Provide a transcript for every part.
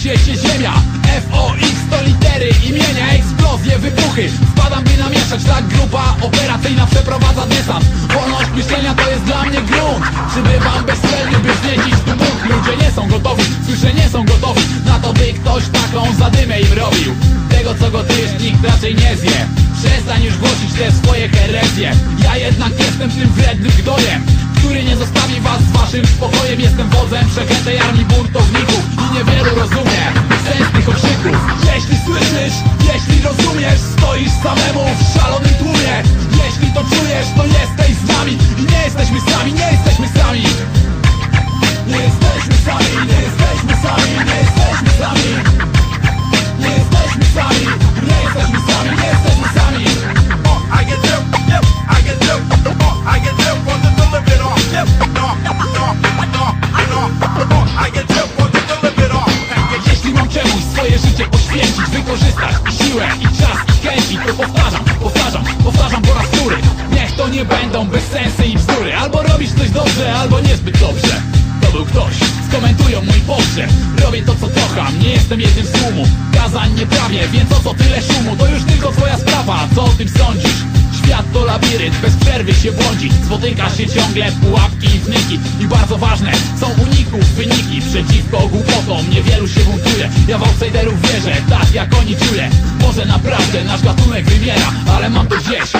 ziemia. FOX to litery, imienia, eksplozje, wybuchy. Wpadam by namieszać, ta grupa operacyjna przeprowadza desant Wolność myślenia to jest dla mnie grunt. Przybywam bezcelnie, by wzniecić tu Ludzie nie są gotowi, słyszę nie są gotowi. Na to by ktoś taką zadymę im robił. Tego co gotujesz nikt raczej nie zje. Przestań już głosić te swoje herezje. Ja jednak jestem tym wrednym gnojem który nie zostawi was z waszym spokojem Stoisz Czemuś swoje życie poświęcić. Wykorzystać i siłę, i czas, i chęci To powtarzam, powtarzam, powtarzam po raz wtóry Niech to nie będą bezsensy i bzdury. Albo robisz coś dobrze, albo niezbyt dobrze. To był ktoś, skomentują mój pogrzeb Robię to co kocham, nie jestem jednym z tłumu. Kazań nie prawię, więc o co tyle szumu? To już tylko twoja sprawa, co o tym sądzisz? Świat to labirynt, bez przerwy się błądzi. Spotyka się ciągle pułapki i wnyki. I bardzo ważne są wyniki. Przeciwko głupotom niewielu się buntuje Ja w outsiderów wierzę, tak jak oni czuję Może naprawdę nasz gatunek wymiera Ale mam to gdzieś,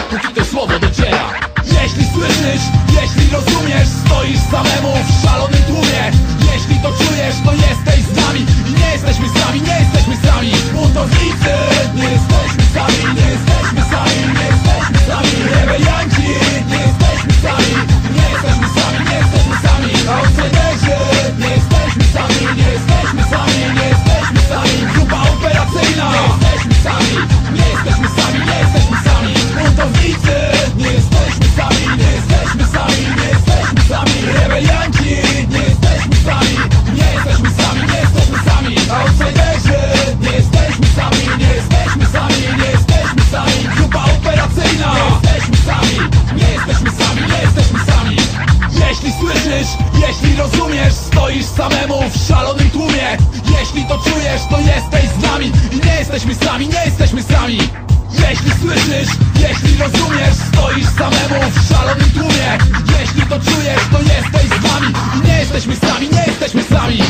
jeśli rozumiesz Stoisz samemu w szalonym tłumie. Jeśli to czujesz, to jesteś z nami. I nie jesteśmy sami, nie jesteśmy sami. Jeśli słyszysz, jeśli rozumiesz Stoisz samemu w szalonym tłumie. Jeśli to czujesz, to jesteś z nami. I nie jesteśmy sami, nie jesteśmy sami